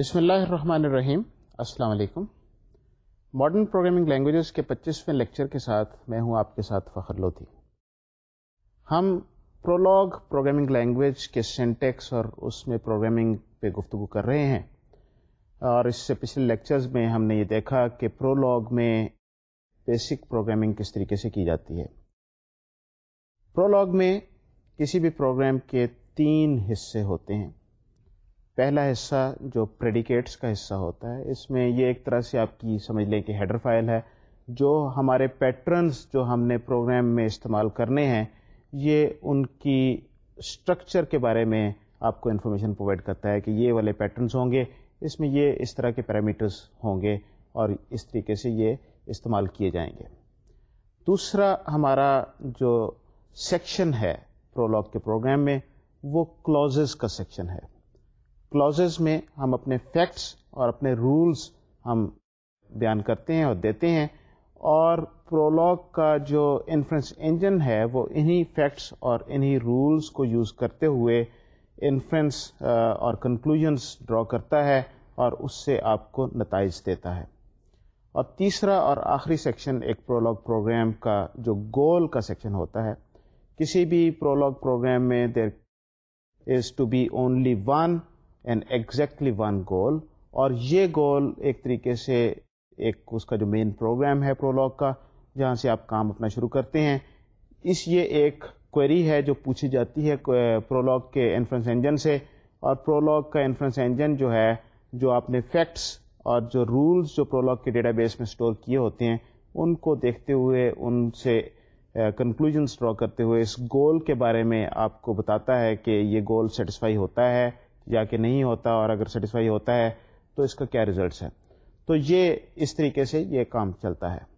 بسم اللہ الرحمن الرحیم السلام علیکم ماڈرن پروگرامنگ لینگویجز کے پچیسویں لیکچر کے ساتھ میں ہوں آپ کے ساتھ فخر لوتی ہم پرولگ پروگرامنگ لینگویج کے سینٹیکس اور اس میں پروگرامنگ پہ گفتگو کر رہے ہیں اور اس سے پچھلے لیکچرز میں ہم نے یہ دیکھا کہ پرولگ میں بیسک پروگرامنگ کس طریقے سے کی جاتی ہے پرولگ میں کسی بھی پروگرام کے تین حصے ہوتے ہیں پہلا حصہ جو پریڈیکیٹس کا حصہ ہوتا ہے اس میں یہ ایک طرح سے آپ کی سمجھ لیں کہ ہیڈر فائل ہے جو ہمارے پیٹرنز جو ہم نے پروگرام میں استعمال کرنے ہیں یہ ان کی اسٹرکچر کے بارے میں آپ کو انفارمیشن پرووائڈ کرتا ہے کہ یہ والے پیٹرنز ہوں گے اس میں یہ اس طرح کے پیرامیٹرز ہوں گے اور اس طریقے سے یہ استعمال کیے جائیں گے دوسرا ہمارا جو سیکشن ہے پرولگ کے پروگرام میں وہ کلوزز کا سیکشن ہے پلازز میں ہم اپنے فیکٹس اور اپنے رولس ہم بیان کرتے ہیں اور دیتے ہیں اور پرولگ کا جو انفرنس انجن ہے وہ انہی فیکٹس اور انہی رولس کو یوز کرتے ہوئے انفرنس uh, اور کنکلوژنس ڈرا کرتا ہے اور اس سے آپ کو نتائج دیتا ہے اور تیسرا اور آخری سیکشن ایک پرولگ پروگرام کا جو گول کا سیکشن ہوتا ہے کسی بھی پرولوگ پروگرام میں there is to be only one and exactly one goal اور یہ گول ایک طریقے سے ایک اس کا جو مین پروگرام ہے پرولگ کا جہاں سے آپ کام اپنا شروع کرتے ہیں اس یہ ایک کوئری ہے جو پوچھی جاتی ہے کو پرولگ کے انفرنس انجن سے اور پرولگ کا انفرنس انجن جو ہے جو آپ نے فیکٹس اور جو رولز جو پرولگ کے ڈیٹا بیس میں سٹور کیے ہوتے ہیں ان کو دیکھتے ہوئے ان سے کنکلوژنس ڈرا کرتے ہوئے اس گول کے بارے میں آپ کو بتاتا ہے کہ یہ گول سیٹسفائی ہوتا ہے یا کہ نہیں ہوتا اور اگر سیٹسفائی ہوتا ہے تو اس کا کیا رزلٹس ہے تو یہ اس طریقے سے یہ کام چلتا ہے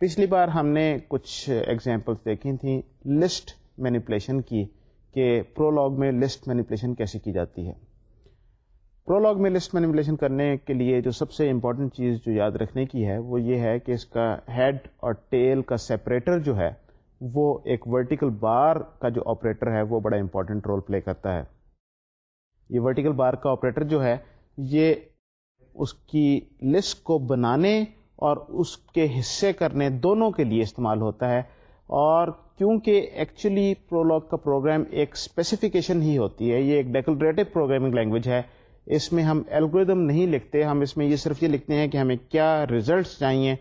پچھلی بار ہم نے کچھ ایگزامپلس دیکھی تھیں لسٹ مینیپولیشن کی کہ پرولگ میں لسٹ مینیپولیشن کیسے کی جاتی ہے پرولگ میں لسٹ مینیپولیشن کرنے کے لیے جو سب سے امپورٹنٹ چیز جو یاد رکھنے کی ہے وہ یہ ہے کہ اس کا ہیڈ اور ٹیل کا سپریٹر جو ہے وہ ایک ورٹیکل بار کا جو آپریٹر ہے وہ بڑا امپورٹنٹ رول پلے کرتا ہے یہ ورٹیکل بار کا آپریٹر جو ہے یہ اس کی لسٹ کو بنانے اور اس کے حصے کرنے دونوں کے لیے استعمال ہوتا ہے اور کیونکہ ایکچولی پرولوگ کا پروگرام ایک اسپیسیفیکیشن ہی ہوتی ہے یہ ایک ڈیکلریٹو پروگرامنگ لینگویج ہے اس میں ہم الگوریدم نہیں لکھتے ہم اس میں یہ صرف یہ لکھتے ہیں کہ ہمیں کیا ریزلٹس چاہیے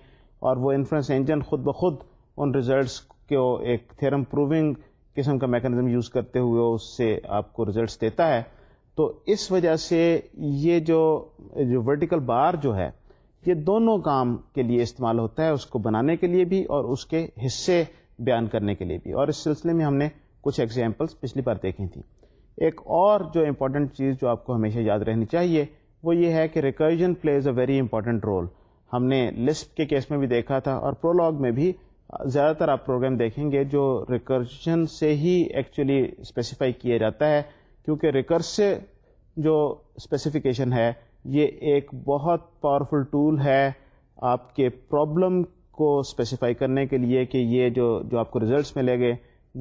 اور وہ انفرنس انجن خود بخود ان ریزلٹس کو ایک تھیرم پروونگ قسم کا میکانزم یوز کرتے ہوئے اس سے آپ کو ریزلٹس دیتا ہے تو اس وجہ سے یہ جو جو ورٹیکل بار جو ہے یہ دونوں کام کے لیے استعمال ہوتا ہے اس کو بنانے کے لیے بھی اور اس کے حصے بیان کرنے کے لیے بھی اور اس سلسلے میں ہم نے کچھ ایگزامپلس پچھلی بار دیکھی تھیں ایک اور جو امپورٹنٹ چیز جو آپ کو ہمیشہ یاد رہنی چاہیے وہ یہ ہے کہ recursion plays a very important role ہم نے لسپ کے کیس میں بھی دیکھا تھا اور پرولگ میں بھی زیادہ تر آپ پروگرام دیکھیں گے جو ریکرجن سے ہی ایکچولی اسپیسیفائی کیا جاتا ہے کیونکہ ریکرس جو اسپیسیفکیشن ہے یہ ایک بہت پاورفل ٹول ہے آپ کے پرابلم کو اسپیسیفائی کرنے کے لیے کہ یہ جو جو آپ کو رزلٹس ملے گے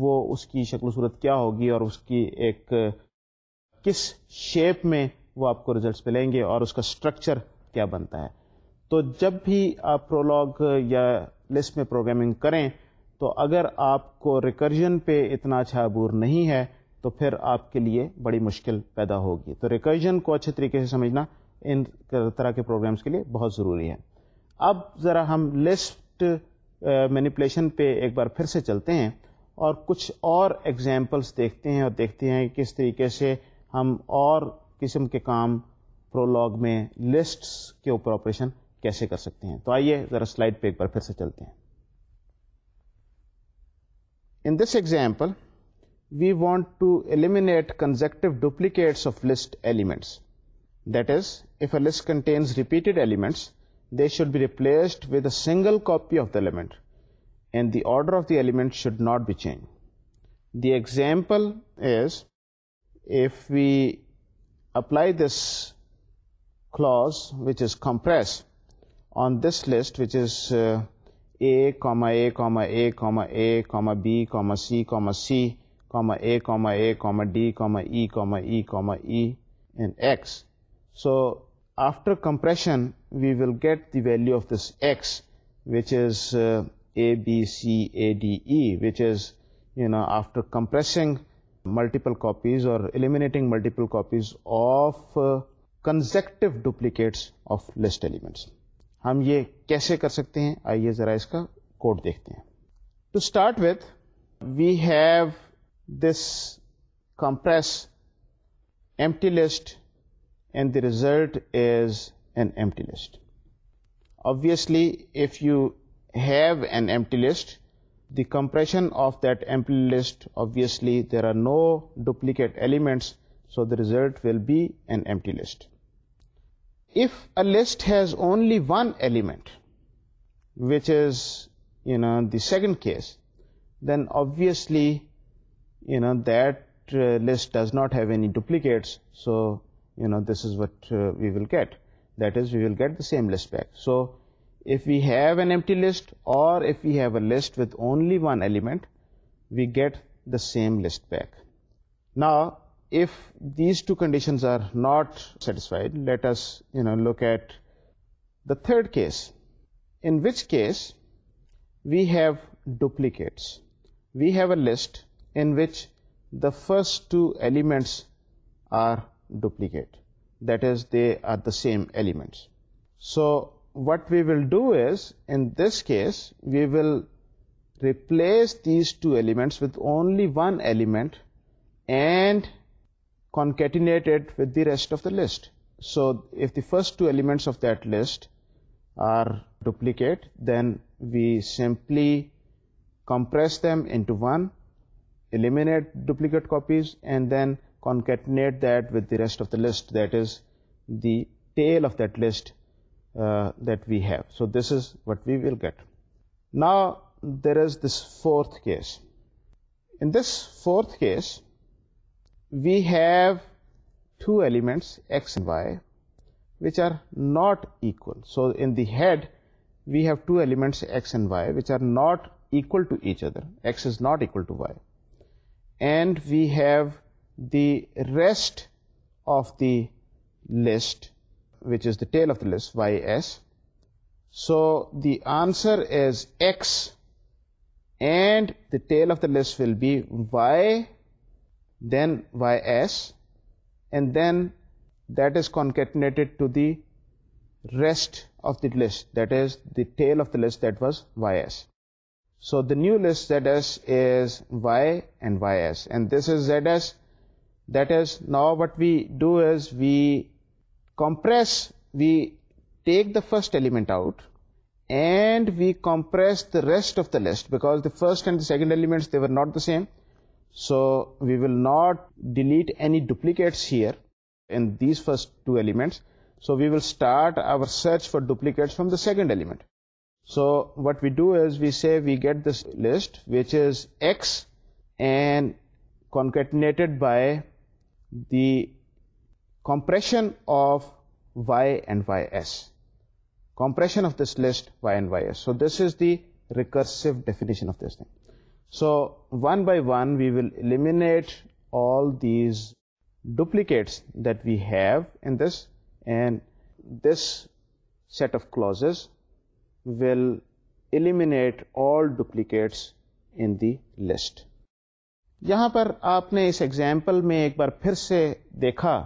وہ اس کی شکل و صورت کیا ہوگی اور اس کی ایک کس شیپ میں وہ آپ کو رزلٹس ملیں گے اور اس کا اسٹرکچر کیا بنتا ہے تو جب بھی آپ پرولگ یا لسٹ میں پروگرامنگ کریں تو اگر آپ کو ریکرجن پہ اتنا اچھا عبور نہیں ہے تو پھر آپ کے لیے بڑی مشکل پیدا ہوگی تو ریکرجن کو اچھے طریقے سے سمجھنا ان طرح کے پروگرامس کے لیے بہت ضروری ہے اب ذرا ہم لسٹ مینیپولیشن پہ ایک بار پھر سے چلتے ہیں اور کچھ اور ایگزامپلس دیکھتے ہیں اور دیکھتے ہیں کہ کس طریقے سے ہم اور قسم کے کام پرولگ میں لسٹ کے اوپر آپریشن کیسے کر سکتے ہیں تو آئیے ذرا سلائڈ پہ ایک بار پھر سے چلتے ہیں in this example we want to eliminate consecutive duplicates of list elements. That is, if a list contains repeated elements, they should be replaced with a single copy of the element, and the order of the element should not be changed. The example is, if we apply this clause, which is compress, on this list, which is uh, A, A, A, A, B, C, comma A comma A comma D comma E comma E comma after X so after compression we will get the value of this X which is A B C A D is is you know after compressing multiple copies اور multiple multiple copies of consecutive duplicates of list elements ہم یہ کیسے کر سکتے ہیں آئیے ذرا اس کا کوڈ دیکھتے ہیں to start with we have this compress empty list, and the result is an empty list. Obviously, if you have an empty list, the compression of that empty list, obviously there are no duplicate elements, so the result will be an empty list. If a list has only one element, which is the second case, then obviously that uh, list does not have any duplicates. So, this is what uh, we will get. That is, we will get the same list back. So, if we have an empty list or if we have a list with only one element, we get the same list back. Now, if these two conditions are not satisfied, let us, look at the third case, in which case we have duplicates. We have a list in which the first two elements are duplicate, that is, they are the same elements. So what we will do is, in this case, we will replace these two elements with only one element and concatenate it with the rest of the list. So if the first two elements of that list are duplicate, then we simply compress them into one eliminate duplicate copies, and then concatenate that with the rest of the list, that is the tail of that list uh, that we have. So this is what we will get. Now there is this fourth case. In this fourth case, we have two elements x and y which are not equal. So in the head we have two elements x and y which are not equal to each other. X is not equal to y and we have the rest of the list, which is the tail of the list, ys. So the answer is x, and the tail of the list will be y, then ys, and then that is concatenated to the rest of the list, that is the tail of the list that was ys. So the new list ZS is Y and YS, and this is ZS. That is, now what we do is we take the first element out and we compress the rest of the list, because the first and the second elements, they were not the same. So we will not delete any duplicates here in these first two elements. So we will start our search for duplicates from the second element. So what we do is we say we get this list which is x and concatenated by the compression of y and ys. Compression of this list y and ys. So this is the recursive definition of this thing. So one by one we will eliminate all these duplicates that we have in this and this set of clauses will eliminate all duplicates in the list یہاں پر آپ نے اس example میں ایک بار پھر سے دیکھا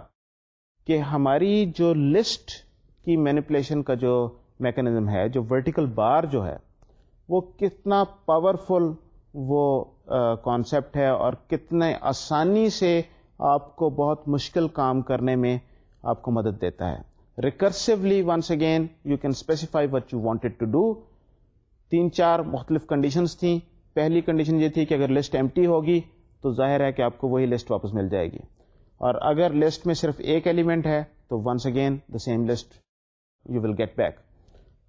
کہ ہماری جو لسٹ کی مینیپولیشن کا جو میکنزم ہے جو ورٹیکل بار جو ہے وہ کتنا پاورفل وہ کانسیپٹ ہے اور کتنے آسانی سے آپ کو بہت مشکل کام کرنے میں آپ کو مدد دیتا ہے recursively once again you can specify what you wanted to do تین چار مختلف کنڈیشنس تھیں پہلی کنڈیشن یہ تھی کہ اگر لسٹ ایم ہوگی تو ظاہر ہے کہ آپ کو وہی لسٹ واپس مل جائے گی اور اگر لسٹ میں صرف ایک ایلیمنٹ ہے تو once again the same list you will get back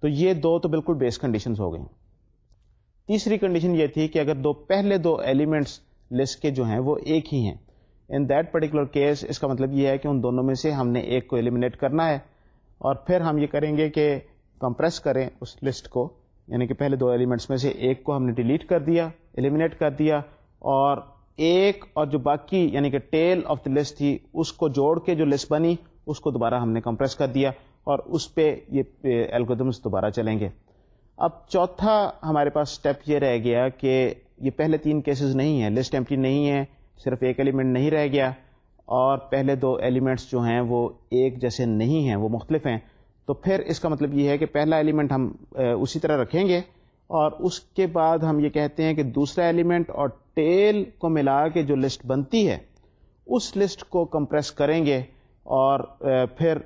تو یہ دو تو بالکل بیس کنڈیشنز ہو گئیں تیسری کنڈیشن یہ تھی کہ اگر دو پہلے دو ایلیمنٹس لسٹ کے جو ہیں وہ ایک ہی ہیں ان دیٹ پرٹیکولر کیس اس کا مطلب یہ ہے کہ ان دونوں میں سے ہم نے ایک کو ایلیمنیٹ کرنا ہے اور پھر ہم یہ کریں گے کہ کمپریس کریں اس لسٹ کو یعنی کہ پہلے دو ایلیمنٹس میں سے ایک کو ہم نے ڈیلیٹ کر دیا ایلیمنیٹ کر دیا اور ایک اور جو باقی یعنی کہ ٹیل آف دا لسٹ تھی اس کو جوڑ کے جو لسٹ بنی اس کو دوبارہ ہم نے کمپریس کر دیا اور اس پہ یہ الگودمس دوبارہ چلیں گے اب چوتھا ہمارے پاس اسٹیپ یہ رہ گیا کہ یہ پہلے تین کیسز نہیں ہیں لسٹ ایمپٹی نہیں ہے صرف ایک ایلیمنٹ نہیں رہ گیا اور پہلے دو ایلیمنٹس جو ہیں وہ ایک جیسے نہیں ہیں وہ مختلف ہیں تو پھر اس کا مطلب یہ ہے کہ پہلا ایلیمنٹ ہم اسی طرح رکھیں گے اور اس کے بعد ہم یہ کہتے ہیں کہ دوسرا ایلیمنٹ اور ٹیل کو ملا کے جو لسٹ بنتی ہے اس لسٹ کو کمپریس کریں گے اور پھر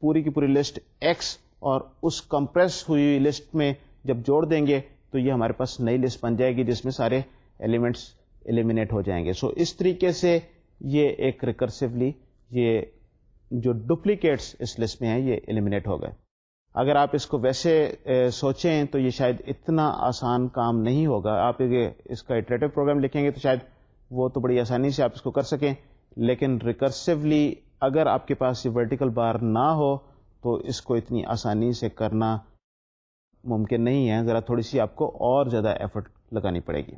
پوری کی پوری لسٹ ایکس اور اس کمپریس ہوئی لسٹ میں جب جوڑ دیں گے تو یہ ہمارے پاس نئی لسٹ بن جائے گی جس میں سارے ایلیمنٹس ایلیمنیٹ ہو جائیں گے سو so اس طریقے سے یہ ایک ریکرسولی یہ جو ڈپلیکیٹس اس لسٹ میں ہیں یہ ایلیمنیٹ ہو گئے اگر آپ اس کو ویسے سوچیں تو یہ شاید اتنا آسان کام نہیں ہوگا آپ یہ اس کا اٹریٹو پروگرام لکھیں گے تو شاید وہ تو بڑی آسانی سے آپ اس کو کر سکیں لیکن ریکرسولی اگر آپ کے پاس یہ ورٹیکل بار نہ ہو تو اس کو اتنی آسانی سے کرنا ممکن نہیں ہے ذرا تھوڑی سی آپ کو اور زیادہ ایفرٹ لگانی پڑے گی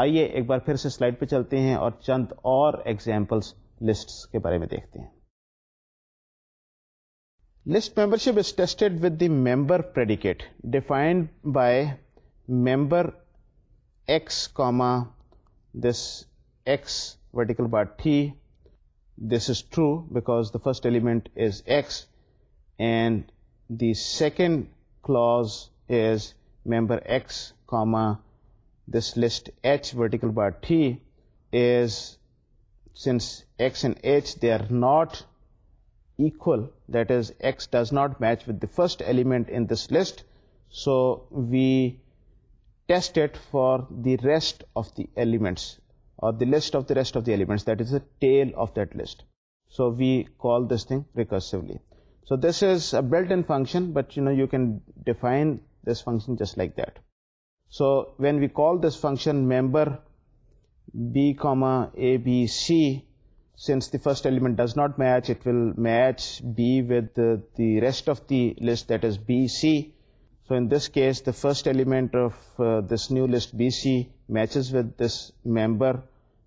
آئیے ایک بار پھر سے سلائڈ پہ چلتے ہیں اور چند اور ایگزامپلس لسٹس کے بارے میں دیکھتے ہیں list membership defined by member x comma this x vertical bar ٹھی this is true because the first element is x and the second clause is member x comma ناٹک that is S does not match with first element list so we test for the ر elements that is the tail of دسٹ so we call this thing recursively so this is a built in function but you know you can define this function just like that So when we call this function member b comma a b c, since the first element does not match, it will match b with the rest of the list, that is b c. So in this case the first element of uh, this new list b c matches with this member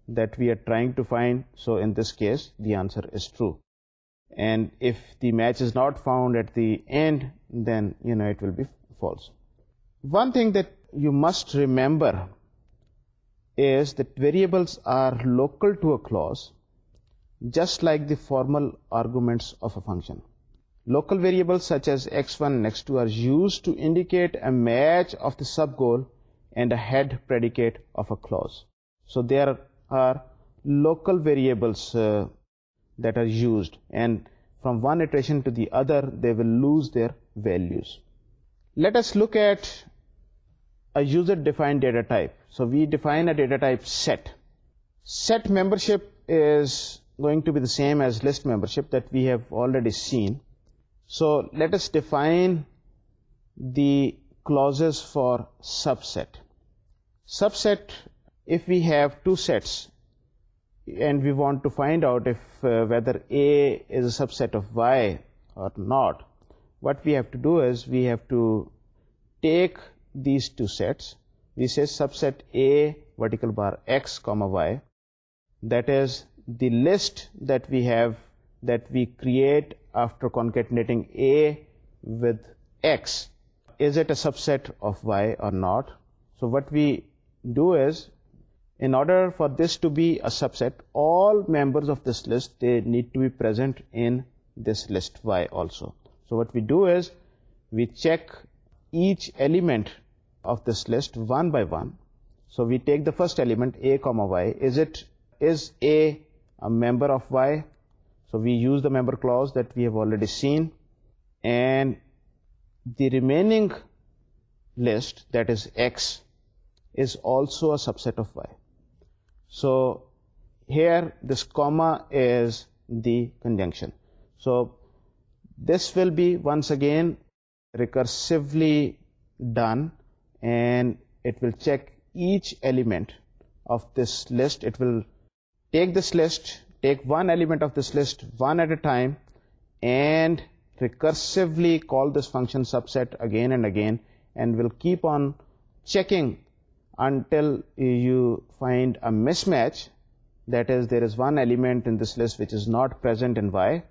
that we are trying to find. So in this case the answer is true. And if the match is not found at the end, then it will be false. One thing that you must remember is that variables are local to a clause, just like the formal arguments of a function. Local variables such as x1 and x2 are used to indicate a match of the subgoal and a head predicate of a clause. So there are local variables uh, that are used, and from one iteration to the other they will lose their values. Let us look at a user-defined data type. So we define a data type set. Set membership is going to be the same as list membership that we have already seen. So let us define the clauses for subset. Subset, if we have two sets and we want to find out if uh, whether A is a subset of Y or not, what we have to do is we have to take these two sets was as subset a vertical bar S کو list that we have that after کونک اے with X at a subset of Y اور subset all member of this list they need to be پرائی also so what we do is we check each element of this list one by one. So we take the first element a comma y. Is a member of y? So we use the member clause that we have already seen, and the remaining list, that is x, is also a subset of y. So here this comma is the conjunction. So this will be once again recursively done and it will check each element of this list. It will take this list, take one element of this list one at a time, and recursively call this function subset again and again, and will keep on checking until you find a mismatch. That is, there is one element in this list which is not present in Y,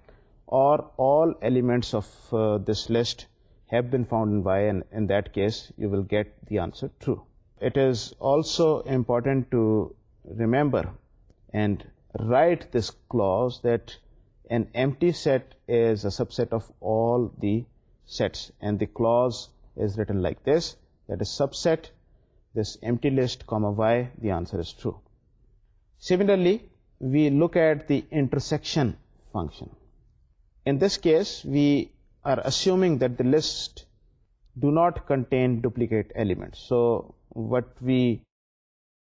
or all elements of uh, this list have been found in Y, and in that case you will get the answer true. It is also important to remember and write this clause that an empty set is a subset of all the sets, and the clause is written like this, that is subset this empty list comma Y, the answer is true. Similarly, we look at the intersection function. In this case, we are assuming that the list do not contain duplicate elements. So what we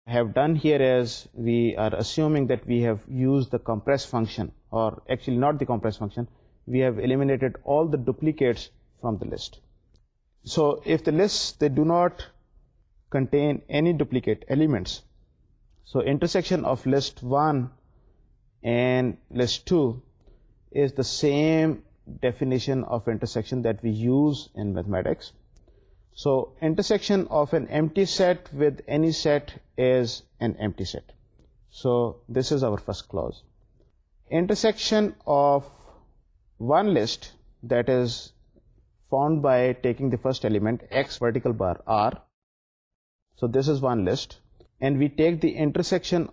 have done here is we are assuming that we have used the compress function, or actually not the compress function, we have eliminated all the duplicates from the list. So if the lists, they do not contain any duplicate elements, so intersection of list 1 and list 2 is the same first element vertical bar R so this is one land we take دیكشن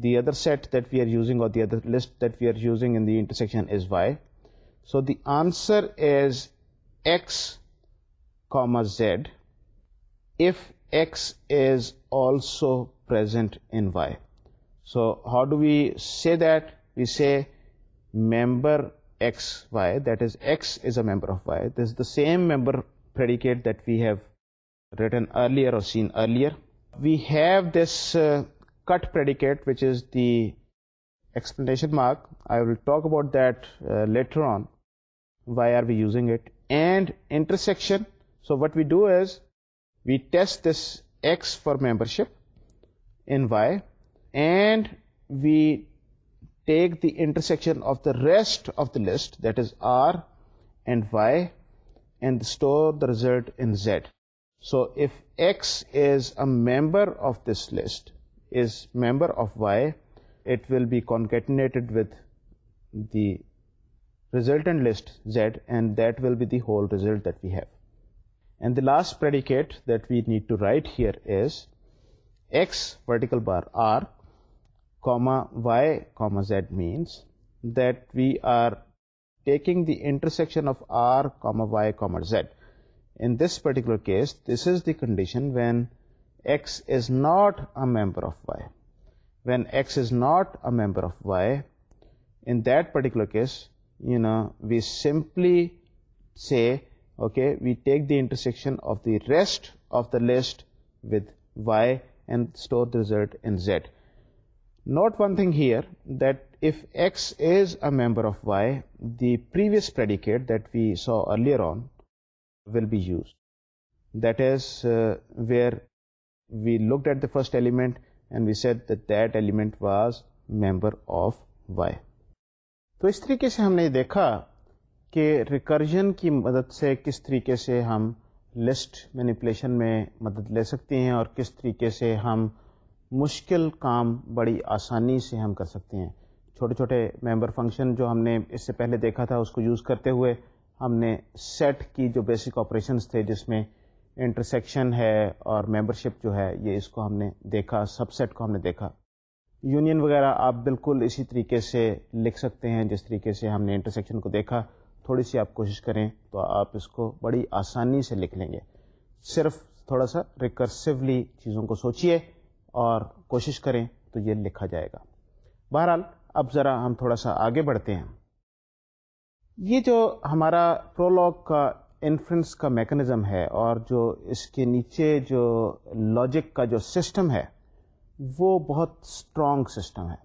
other set that we are the other list we are using Y so the answer is X comma Z also پرائے member اور cut predicate, which is the exclamation mark. I will talk about that uh, later on. Why are we using it? And intersection. So what we do is we test this X for membership in Y, and we take the intersection of the rest of the list, that is R and Y, and store the result in Z. So if X is a member of this list, is member of Y, it will be concatenated with the resultant list Z, and that will be the whole result that we have. And the last predicate that we need to write here is X vertical bar R comma Y comma Z, means that we are taking the intersection of R comma Y comma Z. In this particular case, this is the condition when x is not a member of y. When x is not a member of y, in that particular case, we simply say, okay, we take the intersection of the rest of the list with y and store the result in z. Note one thing here, that if x is a member of y, the previous predicate that we saw earlier on will be used. That is uh, where we looked at the first element and we set that that element was member of Y تو اس طریقے سے ہم نے دیکھا کہ recursion کی مدد سے کس طریقے سے ہم لسٹ مینیپولیشن میں مدد لے سکتے ہیں اور کس طریقے سے ہم مشکل کام بڑی آسانی سے ہم کر سکتے ہیں چھوٹے چھوٹے ممبر فنکشن جو ہم نے اس سے پہلے دیکھا تھا اس کو یوز کرتے ہوئے ہم نے سیٹ کی جو بیسک آپریشنس تھے جس میں انٹرسیکشن ہے اور ممبرشپ جو ہے یہ اس کو ہم نے دیکھا سب سیٹ کو ہم نے دیکھا یونین وغیرہ آپ بالکل اسی طریقے سے لکھ سکتے ہیں جس طریقے سے ہم نے انٹرسیکشن کو دیکھا تھوڑی سی آپ کوشش کریں تو آپ اس کو بڑی آسانی سے لکھ لیں گے صرف تھوڑا سا ریکرسولی چیزوں کو سوچیے اور کوشش کریں تو یہ لکھا جائے گا بہرحال اب ذرا ہم تھوڑا سا آگے بڑھتے ہیں یہ جو ہمارا پرولگ کا انفرنس کا میکنزم ہے اور جو اس کے نیچے جو لاجک کا جو سسٹم ہے وہ بہت اسٹرانگ سسٹم ہے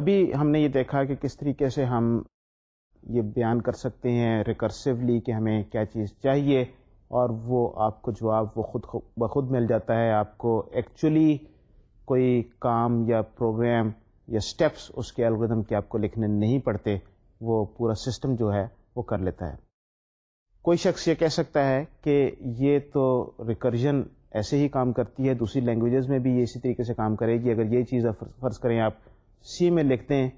ابھی ہم نے یہ دیکھا کہ کس طریقے سے ہم یہ بیان کر سکتے ہیں ریکرسولی کہ ہمیں کیا چیز چاہیے اور وہ آپ کو جواب وہ خود بخود مل جاتا ہے آپ کو ایکچولی کوئی کام یا پروگرام یا اسٹیپس اس کے الودم کے آپ کو لکھنے نہیں پڑتے وہ پورا سسٹم جو ہے وہ کر لیتا ہے کوئی شخص یہ کہہ سکتا ہے کہ یہ تو ریکرجن ایسے ہی کام کرتی ہے دوسری لینگویجز میں بھی یہ اسی طریقے سے کام کرے گی اگر یہ چیز فرض کریں آپ سی میں لکھتے ہیں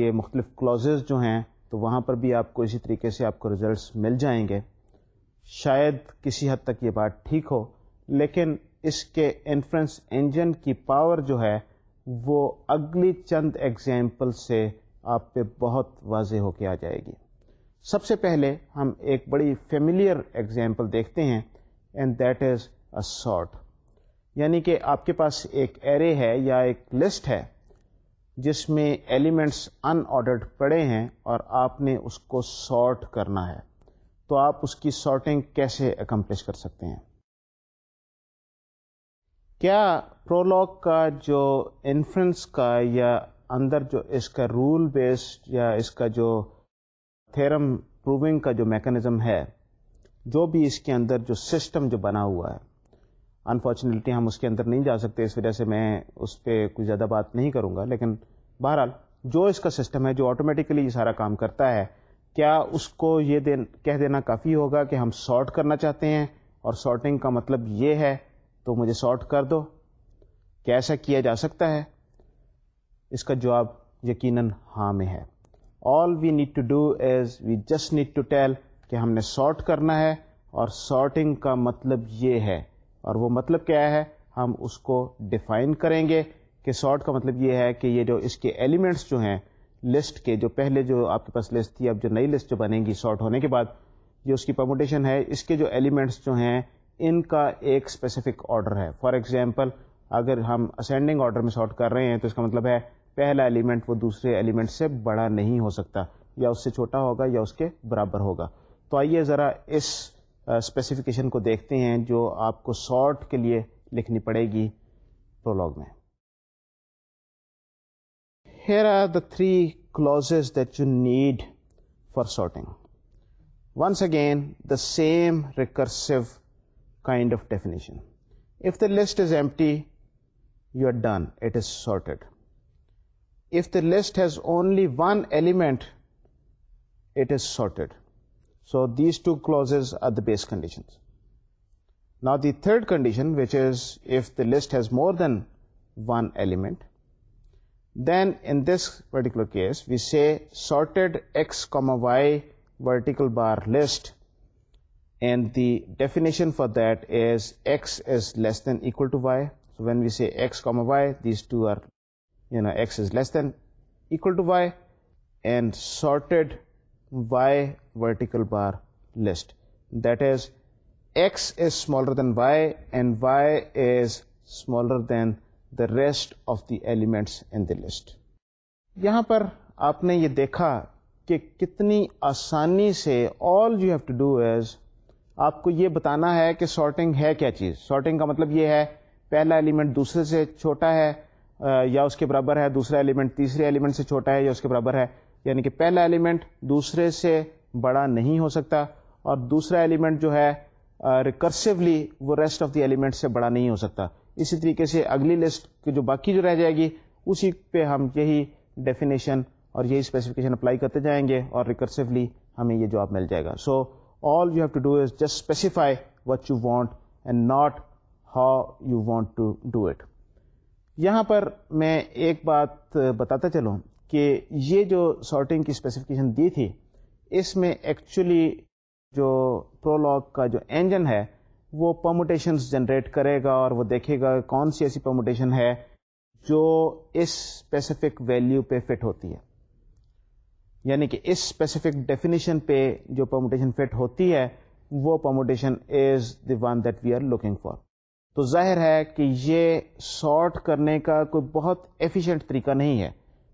یہ مختلف کلازز جو ہیں تو وہاں پر بھی آپ کو اسی طریقے سے آپ کو رزلٹس مل جائیں گے شاید کسی حد تک یہ بات ٹھیک ہو لیکن اس کے انفرنس انجن کی پاور جو ہے وہ اگلی چند ایگزامپل سے آپ پہ بہت واضح ہو کے آ جائے گی سب سے پہلے ہم ایک بڑی فیملیئر ایگزامپل دیکھتے ہیں and that is a sort یعنی کہ آپ کے پاس ایک ایرے ہے یا ایک لسٹ ہے جس میں ایلیمنٹس ان آڈرڈ پڑے ہیں اور آپ نے اس کو سارٹ کرنا ہے تو آپ اس کی سارٹنگ کیسے اکمپلش کر سکتے ہیں کیا پرولگ کا جو انفرنس کا یا اندر جو اس کا رول بیسڈ یا اس کا جو تھرم پروونگ کا جو میکینزم ہے جو بھی اس کے اندر جو سسٹم جو بنا ہوا ہے انفارچونیٹلی ہم اس کے اندر نہیں جا سکتے اس وجہ سے میں اس پہ کچھ زیادہ بات نہیں کروں گا لیکن بہرحال جو اس کا سسٹم ہے جو آٹومیٹیکلی یہ سارا کام کرتا ہے کیا اس کو یہ دین کہہ دینا کافی ہوگا کہ ہم سارٹ کرنا چاہتے ہیں اور سارٹنگ کا مطلب یہ ہے تو مجھے سارٹ کر دو کیسا کیا جا سکتا ہے اس کا جواب یقیناً ہاں میں ہے all we need to do is we just need to tell کہ ہم نے سارٹ کرنا ہے اور سارٹنگ کا مطلب یہ ہے اور وہ مطلب کیا ہے ہم اس کو ڈیفائن کریں گے کہ سارٹ کا مطلب یہ ہے کہ یہ جو اس کے ایلیمنٹس جو ہیں لسٹ کے جو پہلے جو آپ کے پاس لسٹ تھی اب جو نئی لسٹ جو بنے گی سارٹ ہونے کے بعد جو اس کی پرموٹیشن ہے اس کے جو ایلیمنٹس جو ہیں ان کا ایک اسپیسیفک آڈر ہے فار ایگزامپل اگر ہم اسینڈنگ آڈر میں سارٹ کر رہے ہیں تو اس کا مطلب ہے پہلا ایلیمنٹ وہ دوسرے ایلیمنٹ سے بڑا نہیں ہو سکتا یا اس سے چھوٹا ہوگا یا اس کے برابر ہوگا تو آئیے ذرا اس اسپیسیفکیشن کو دیکھتے ہیں جو آپ کو سارٹ کے لیے لکھنی پڑے گی پرولگ میں here are the three clauses that you need for sorting once again the same recursive kind of definition if the list is empty you are done it is sorted If the list has only one element, it is sorted. So these two clauses are the base conditions. Now the third condition, which is if the list has more than one element, then in this particular case we say sorted x comma y vertical bar list, and the definition for that is x is less than equal to y. So when we say x comma y, these two are rest of the list یہاں پر آپ نے یہ دیکھا کہ کتنی آسانی سے آل یو is آپ کو یہ بتانا ہے کہ سارٹنگ ہے کیا چیز سارٹنگ کا مطلب یہ ہے پہلا ایلیمنٹ دوسرے سے چھوٹا ہے یا اس کے برابر ہے دوسرا ایلیمنٹ تیسرے ایلیمنٹ سے چھوٹا ہے یا اس کے برابر ہے یعنی کہ پہلا ایلیمنٹ دوسرے سے بڑا نہیں ہو سکتا اور دوسرا ایلیمنٹ جو ہے ریکرسولی وہ ریسٹ آف دی ایلیمنٹ سے بڑا نہیں ہو سکتا اسی طریقے سے اگلی لسٹ کی جو باقی جو رہ جائے گی اسی پہ ہم یہی ڈیفینیشن اور یہی اسپیسیفکیشن اپلائی کرتے جائیں گے اور ریکرسولی ہمیں یہ جواب مل جائے گا so all you have to do is just specify what you want and not how you want to do it یہاں پر میں ایک بات بتاتا چلوں کہ یہ جو سارٹنگ کی اسپیسیفکیشن دی تھی اس میں ایکچولی جو پرولگ کا جو انجن ہے وہ پرموٹیشنز جنریٹ کرے گا اور وہ دیکھے گا کون سی ایسی پرموٹیشن ہے جو اس اسپیسیفک ویلیو پہ فٹ ہوتی ہے یعنی کہ اس اسپیسیفک ڈیفینیشن پہ جو پرموٹیشن فٹ ہوتی ہے وہ permutation is the one that we are looking for تو ظاہر ہے کہ یہ سارٹ کرنے کا کوئی بہت ایفیشینٹ طریقہ نہیں ہے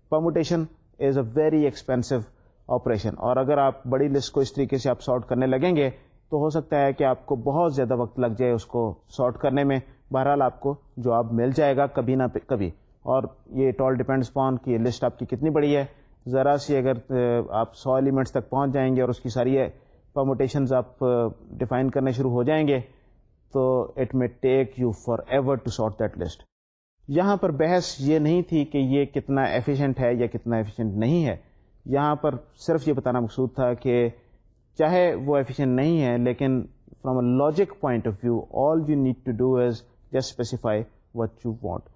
permutation is a very expensive operation اور اگر آپ بڑی لسٹ کو اس طریقے سے آپ سارٹ کرنے لگیں گے تو ہو سکتا ہے کہ آپ کو بہت زیادہ وقت لگ جائے اس کو سارٹ کرنے میں بہرحال آپ کو جواب مل جائے گا کبھی نہ کبھی اور یہ اٹ آل ڈپینڈس پان کہ یہ لسٹ آپ کی کتنی بڑی ہے ذرا سی اگر آپ سو ایلیمنٹس تک پہنچ جائیں گے اور اس کی ساری پرموٹیشنز آپ ڈیفائن کرنے شروع ہو جائیں گے تو it may take you forever to short that list یہاں پر بحث یہ نہیں تھی کہ یہ کتنا ایفیشینٹ ہے یا کتنا ایفیشینٹ نہیں ہے یہاں پر صرف یہ بتانا مقصود تھا کہ چاہے وہ ایفیشینٹ نہیں ہے لیکن from a logic point of view all you need to do is specify what you want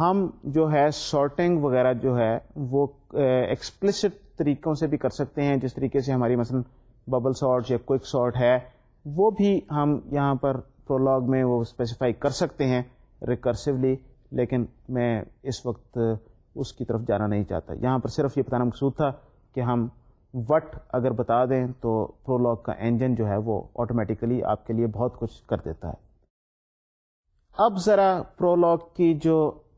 ہم جو ہے شارٹنگ وغیرہ جو ہے وہ ایکسپلسٹ طریقوں سے بھی کر سکتے ہیں جس طریقے سے ہماری مثلاً ببل شارٹ یا کوئک شارٹ ہے وہ بھی ہم یہاں پر پرولگ میں وہ اسپیسیفائی کر سکتے ہیں ریکرسولی لیکن میں اس وقت اس کی طرف جانا نہیں چاہتا یہاں پر صرف یہ بتانا مقصود تھا کہ ہم وٹ اگر بتا دیں تو پرولگ کا انجن جو ہے وہ آٹومیٹیکلی آپ کے لیے بہت کچھ کر دیتا ہے اب ذرا پرولاگ کی جو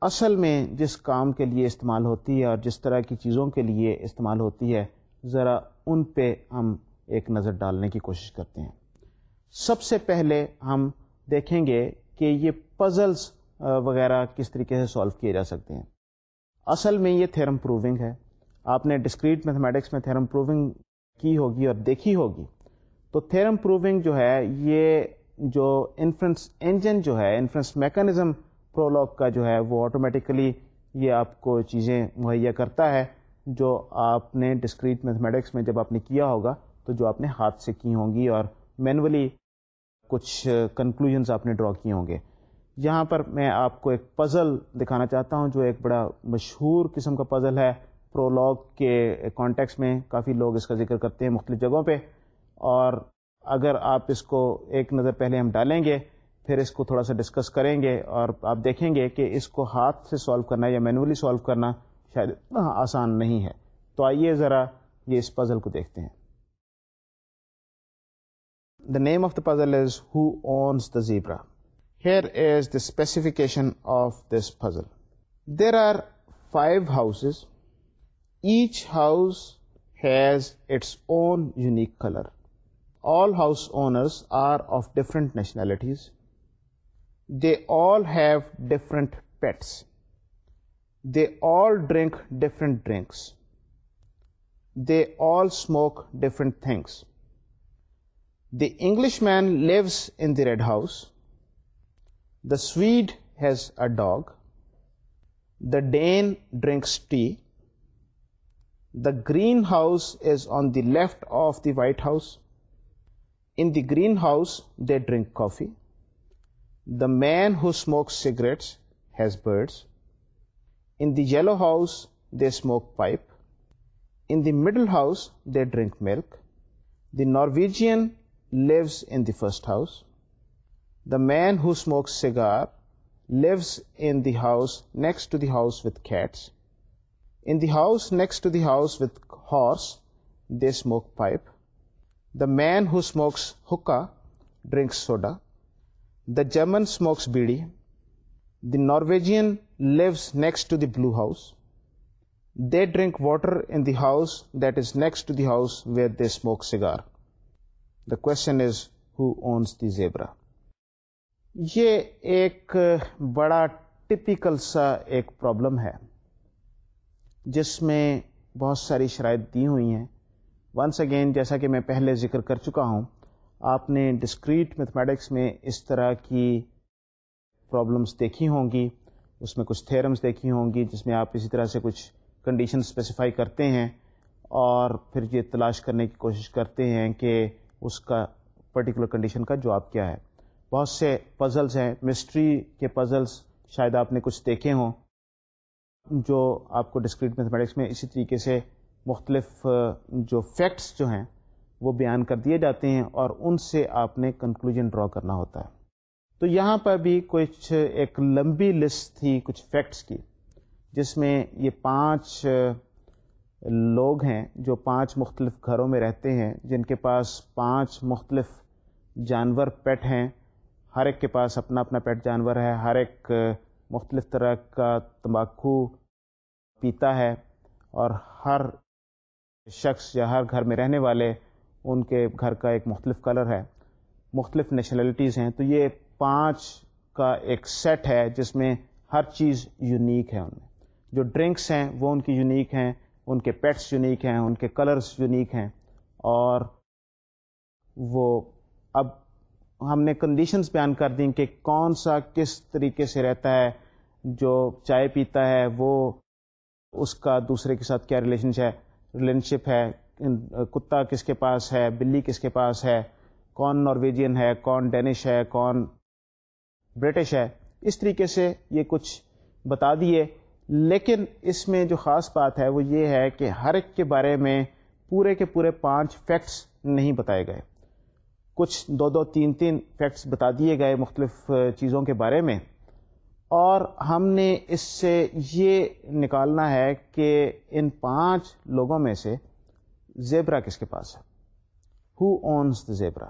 اصل میں جس کام کے لیے استعمال ہوتی ہے اور جس طرح کی چیزوں کے لیے استعمال ہوتی ہے ذرا ان پہ ہم ایک نظر ڈالنے کی کوشش کرتے ہیں سب سے پہلے ہم دیکھیں گے کہ یہ پزلس وغیرہ کس طریقے سے سالو کیے جا سکتے ہیں اصل میں یہ تھیرم پروونگ ہے آپ نے ڈسکریٹ میتھمیٹکس میں تھیرم پروونگ کی ہوگی اور دیکھی ہوگی تو تھیرم پروونگ جو ہے یہ جو انفرنس انجن جو ہے انفرنس میکانزم پرولوگ کا جو ہے وہ آٹومیٹیکلی یہ آپ کو چیزیں مہیا کرتا ہے جو آپ نے ڈسکریٹ میتھمیٹکس میں جب آپ نے کیا ہوگا تو جو آپ نے ہاتھ سے کی ہوں گی اور مینولی کچھ کنکلوژنس آپ نے ڈرا کیے ہوں گے یہاں پر میں آپ کو ایک پزل دکھانا چاہتا ہوں جو ایک بڑا مشہور قسم کا پزل ہے پرولگ کے کانٹیکس میں کافی لوگ اس کا ذکر کرتے ہیں مختلف جگہوں پہ اور اگر آپ اس کو ایک نظر پہلے ہم ڈالیں گے پھر اس کو تھوڑا سا ڈسکس کریں گے اور آپ دیکھیں گے کہ اس کو ہاتھ سے سولو کرنا یا مینولی سالو کرنا شاید آسان نہیں ہے تو آئیے ذرا یہ اس پزل کو دیکھتے ہیں The name of the puzzle is Who Owns the Zebra? Here is the specification of this puzzle. There are 5 houses. Each house has its own unique color. All house owners are of different nationalities. They all have different pets. They all drink different drinks. They all smoke different things. The Englishman lives in the red house. The Swede has a dog. The Dane drinks tea. The greenhouse is on the left of the White House. In the greenhouse, they drink coffee. The man who smokes cigarettes has birds. In the yellow house, they smoke pipe. In the middle house, they drink milk. The Norwegian lives in the first house. The man who smokes cigar lives in the house next to the house with cats. In the house next to the house with horse, they smoke pipe. The man who smokes hookah drinks soda. The German smokes bidi. The Norwegian lives next to the blue house. They drink water in the house that is next to the house where they smoke cigar. The question is who owns the zebra یہ ایک بڑا typical سا ایک problem ہے جس میں بہت ساری شرائط دی ہوئی ہیں ونس اگین جیسا کہ میں پہلے ذکر کر چکا ہوں آپ نے ڈسکریٹ میتھمیٹکس میں اس طرح کی پرابلمس دیکھی ہوں گی اس میں کچھ تھیرمس دیکھی ہوں گی جس میں آپ اسی طرح سے کچھ کنڈیشن اسپیسیفائی کرتے ہیں اور پھر یہ تلاش کرنے کی کوشش کرتے ہیں کہ اس کا پرٹیکولر کنڈیشن کا جواب کیا ہے بہت سے پزلس ہیں مسٹری کے پزلس شاید آپ نے کچھ دیکھے ہوں جو آپ کو ڈسکریٹ میتھمیٹکس میں اسی طریقے سے مختلف جو فیکٹس جو ہیں وہ بیان کر دیے جاتے ہیں اور ان سے آپ نے کنکلوژن ڈرا کرنا ہوتا ہے تو یہاں پر بھی کچھ ایک لمبی لسٹ تھی کچھ فیکٹس کی جس میں یہ پانچ لوگ ہیں جو پانچ مختلف گھروں میں رہتے ہیں جن کے پاس پانچ مختلف جانور پیٹ ہیں ہر ایک کے پاس اپنا اپنا پیٹ جانور ہے ہر ایک مختلف طرح کا تمباکو پیتا ہے اور ہر شخص یا ہر گھر میں رہنے والے ان کے گھر کا ایک مختلف کلر ہے مختلف نیشنلٹیز ہیں تو یہ پانچ کا ایک سیٹ ہے جس میں ہر چیز یونیک ہے ان میں جو ڈرنکس ہیں وہ ان کی یونیک ہیں ان کے پیٹس یونیک ہیں ان کے کلرس یونیک ہیں اور وہ اب ہم نے کنڈیشنز بیان کر دیں کہ کون سا کس طریقے سے رہتا ہے جو چائے پیتا ہے وہ اس کا دوسرے کے ساتھ کیا ریلیشن ریلیشن شپ ہے کتا کس کے پاس ہے بلی کس کے پاس ہے کون نارویجین ہے کون ڈینش ہے کون برٹش ہے اس طریقے سے یہ کچھ بتا دیے لیکن اس میں جو خاص بات ہے وہ یہ ہے کہ ہر ایک کے بارے میں پورے کے پورے پانچ فیکٹس نہیں بتائے گئے کچھ دو دو تین تین فیکٹس بتا دیے گئے مختلف چیزوں کے بارے میں اور ہم نے اس سے یہ نکالنا ہے کہ ان پانچ لوگوں میں سے زیبرا کس کے پاس ہے who owns the zebra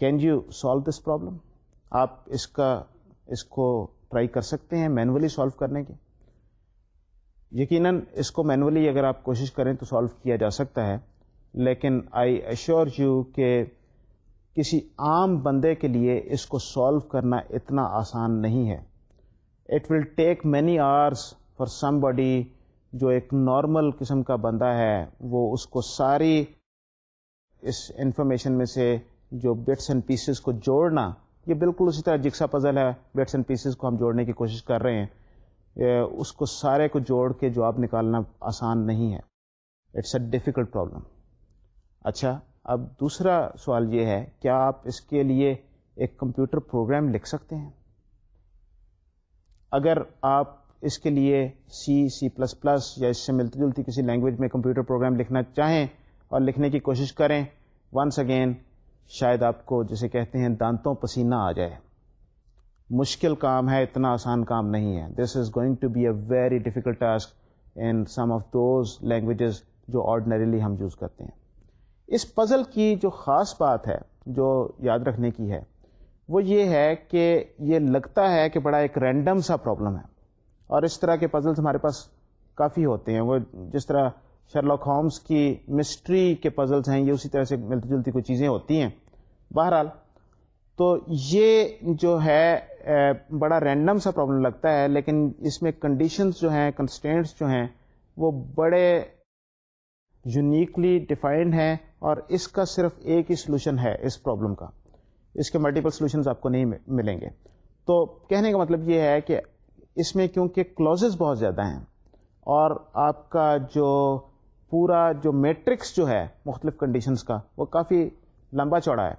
can you solve this problem آپ اس کا اس کو ٹرائی کر سکتے ہیں مینولی سالو کرنے کے یقیناً اس کو مینولی اگر آپ کوشش کریں تو سالو کیا جا سکتا ہے لیکن آئی ایشور یو کہ کسی عام بندے کے لیے اس کو سالو کرنا اتنا آسان نہیں ہے it will take many hours for somebody جو ایک نارمل قسم کا بندہ ہے وہ اس کو ساری اس انفارمیشن میں سے جو بٹس اینڈ پیسز کو جوڑنا یہ بالکل اسی طرح جکسا پزل ہے بیٹس اینڈ پیسز کو ہم جوڑنے کی کوشش کر رہے ہیں اس کو سارے کو جوڑ کے جواب نکالنا آسان نہیں ہے اٹس اے ڈیفیکلٹ پرابلم اچھا اب دوسرا سوال یہ ہے کیا آپ اس کے لیے ایک کمپیوٹر پروگرام لکھ سکتے ہیں اگر آپ اس کے لیے سی سی پلس پلس یا اس سے ملتی جلتی کسی لینگویج میں کمپیوٹر پروگرام لکھنا چاہیں اور لکھنے کی کوشش کریں ونس اگین شاید آپ کو جسے کہتے ہیں دانتوں پسینہ آ جائے مشکل کام ہے اتنا آسان کام نہیں ہے this is going to be a very difficult task in some of those languages جو آرڈنریلی ہم یوز کرتے ہیں اس پزل کی جو خاص بات ہے جو یاد رکھنے کی ہے وہ یہ ہے کہ یہ لگتا ہے کہ بڑا ایک رینڈم سا پرابلم ہے اور اس طرح کے پزلس ہمارے پاس کافی ہوتے ہیں وہ جس طرح شرلاک ہومس کی مسٹری کے پزلس ہیں یہ اسی طرح سے ملتی جلتی کوئی چیزیں ہوتی ہیں بہرحال تو یہ جو ہے بڑا رینڈم سا پرابلم لگتا ہے لیکن اس میں کنڈیشنز جو ہیں کنسٹینٹس جو ہیں وہ بڑے یونیکلی ڈیفائنڈ ہیں اور اس کا صرف ایک ہی سلوشن ہے اس پرابلم کا اس کے ملٹیپل سلوشنز آپ کو نہیں ملیں گے تو کہنے کا مطلب یہ ہے کہ اس میں کیونکہ کلوزز بہت زیادہ ہیں اور آپ کا جو پورا جو میٹرکس جو ہے مختلف کنڈیشنز کا وہ کافی لمبا چوڑا ہے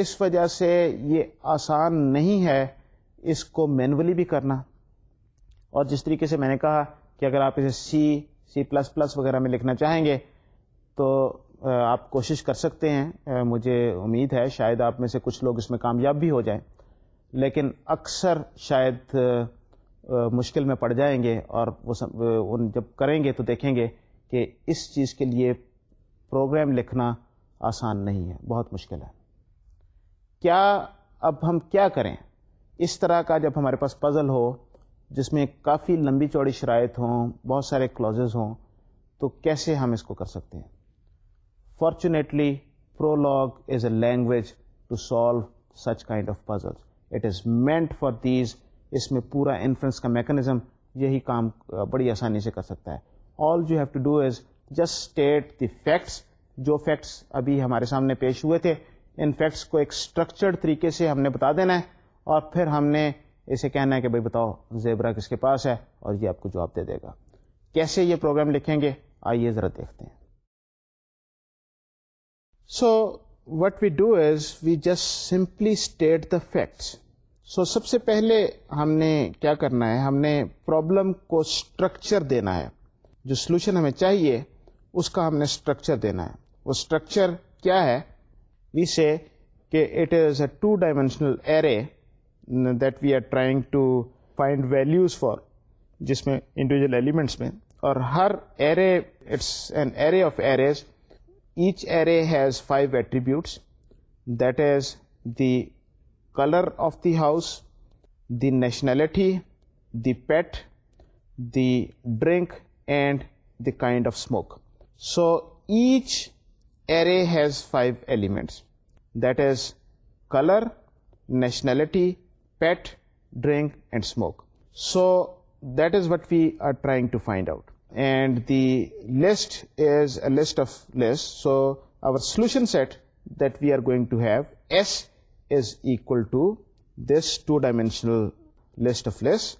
اس وجہ سے یہ آسان نہیں ہے اس کو مینولی بھی کرنا اور جس طریقے سے میں نے کہا کہ اگر آپ اسے سی سی پلس پلس وغیرہ میں لکھنا چاہیں گے تو آپ کوشش کر سکتے ہیں مجھے امید ہے شاید آپ میں سے کچھ لوگ اس میں کامیاب بھی ہو جائیں لیکن اکثر شاید مشکل میں پڑ جائیں گے اور وہ جب کریں گے تو دیکھیں گے کہ اس چیز کے لیے پروگرام لکھنا آسان نہیں ہے بہت مشکل ہے کیا اب ہم کیا کریں اس طرح کا جب ہمارے پاس پزل ہو جس میں کافی لمبی چوڑی شرائط ہوں بہت سارے کلوزز ہوں تو کیسے ہم اس کو کر سکتے ہیں fortunately Prolog is a language to solve such kind of puzzle it is meant for these اس میں پورا انفلینس کا میکنزم یہی کام بڑی آسانی سے کر سکتا ہے all you have to do is just state the facts جو فیکٹس ابھی ہمارے سامنے پیش ہوئے تھے ان فیکٹس کو ایک اسٹرکچرڈ طریقے سے ہم نے بتا دینا ہے اور پھر ہم نے اسے کہنا ہے کہ بھائی بتاؤ زیبرا کس کے پاس ہے اور یہ آپ کو جواب دے دے گا کیسے یہ پروگرام لکھیں گے آئیے ذرا دیکھتے ہیں so what we do is we just simply state the facts so سب سے پہلے ہم نے کیا کرنا ہے ہم نے پرابلم کو اسٹرکچر دینا ہے جو سلوشن ہمیں چاہیے اس کا ہم نے اسٹرکچر دینا ہے وہ اسٹرکچر کیا ہے وی سے کہ it is a two dimensional array that we are trying to find values for جس میں انڈیویجل ایلیمنٹس میں اور ہر array it's an array of arrays each array has five attributes that is the colour of the house the nationality the pet the drink and the kind of smoke. So each array has 5 elements, that is color, nationality, pet, drink and smoke. So that is what we are trying to find out, and the list is a list of lists. So our solution set that we are going to have, S is equal to this 2-dimensional list of lists,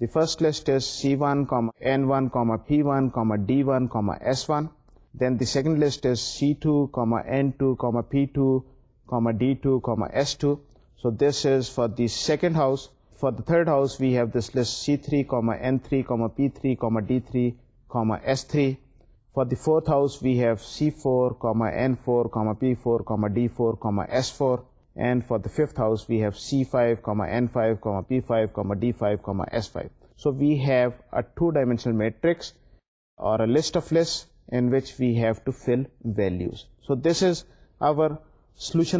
the first list is C1, N1, P1, D1, S1. Then the second list is C2, N2, P2, D2, S2. So this is for the second house. For the third house, we have this list C3, N3, P3, D3, S3. For the fourth house, we have C4, N4, P4, D4, S4. And for the fifth house we have C five comma N five کا two dimension matric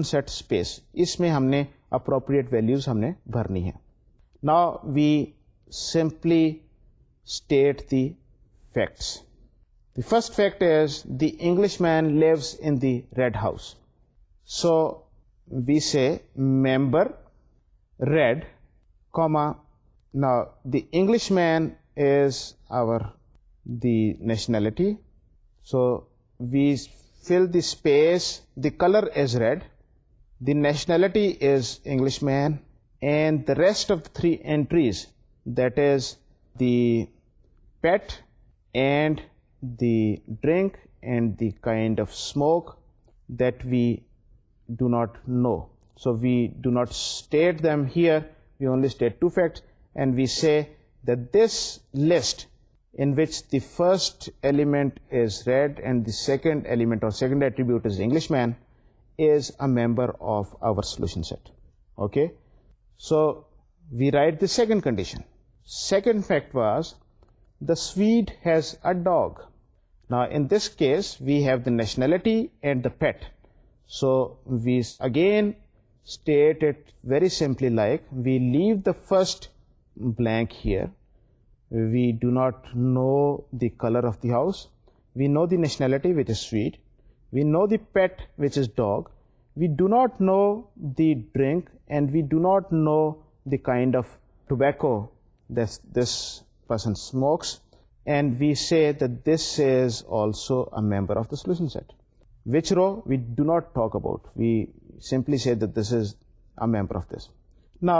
set space اس میں ہم نے appropriate value ہم نے نا we simply state the first fact is the English مین ل in the red house so we say member red, comma. Now the Englishman is the nationality, so we fill the space, the color is red, the nationality is Englishman, and the rest of the three entries, that is the pet and the drink and the kind of smoke that we do not know. So we do not state them here, we only state two facts, and we say that this list in which the first element is red and the second element or second attribute is Englishman is a member of our solution set. Okay, so we write the second condition. Second fact was the Swede has a dog. Now in this case we have the nationality and the pet. So we again state it very simply like we leave the first blank here. We do not know the color of the house. We know the nationality, which is Swede. We know the pet, which is dog. We do not know the drink, and we do not know the kind of tobacco that this person smokes. And we say that this is also a member of the solution set. Which row we do not talk about we simply say this is a member of this نہ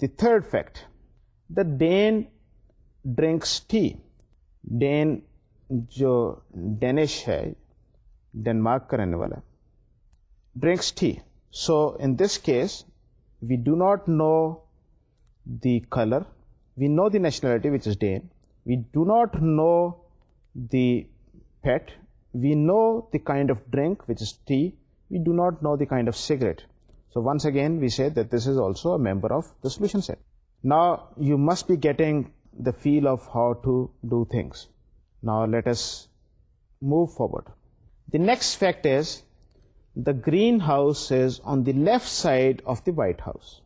the third fact the Dane drinks tea Dane جو Danish ہے Denmark کا رہنے والا drinks tea so in this case we do not know the colour we know the nationality which is Dane we do not know that We know the kind of drink, which is tea. We do not know the kind of cigarette. So once again, we say that this is also a member of the solution set. Now, you must be getting the feel of how to do things. Now, let us move forward. The next fact is, the greenhouse is on the left side of the White House.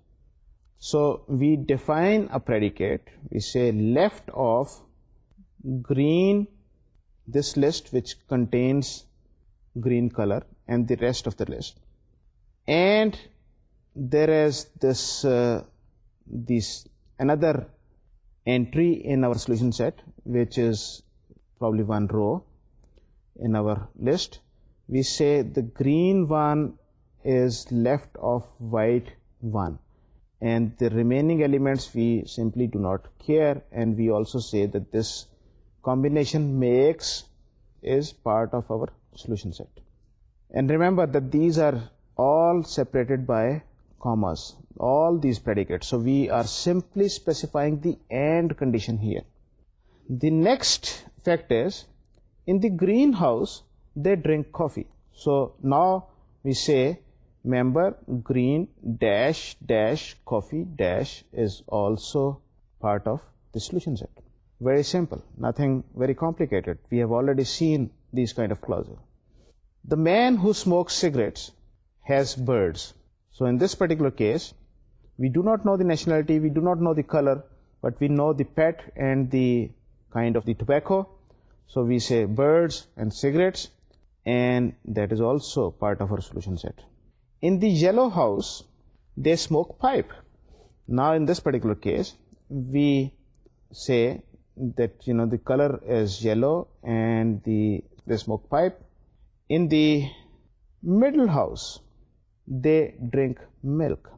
So, we define a predicate. We say left of green this list which contains green color and the rest of the list. And there is uh, this another entry in our solution set, which is probably one row in our list. We say the green one is left of white one, and the remaining elements we simply do not care, and we also say that this combination makes is part of our solution set. And remember that these are all separated by commas, all these predicates. So we are simply specifying the AND condition here. The next fact is, in the greenhouse they drink coffee. So now we say member green dash dash coffee dash is also part of the solution set. Very simple, nothing very complicated. We have already seen these kind of clauses. The man who smokes cigarettes has birds. So in this particular case, we do not know the nationality, we do not know the color, but we know the pet and the kind of the tobacco. So we say birds and cigarettes, and that is also part of our solution set. In the yellow house, they smoke pipe. Now in this particular case, we say that the color is yellow and the smoke pipe. In the middle house, they drink milk.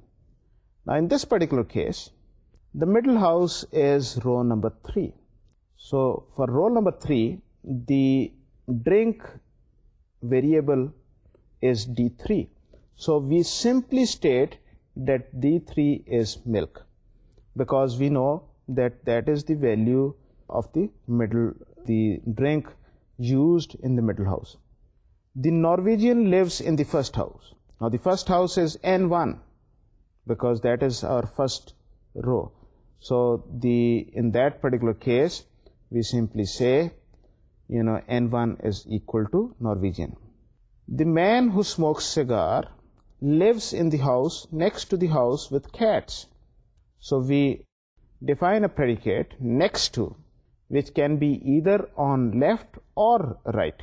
Now in this particular case, the middle house is row number 3. So for row number 3, the drink variable is D3. So we simply state that D3 is milk, because we know that that is the value آفڈل the drink used in the middle house the Norwegian first house house دسٹ row so that پٹیکرو one equal to Norwegian the man who smokes in the house next so we define next which can be either on left or right.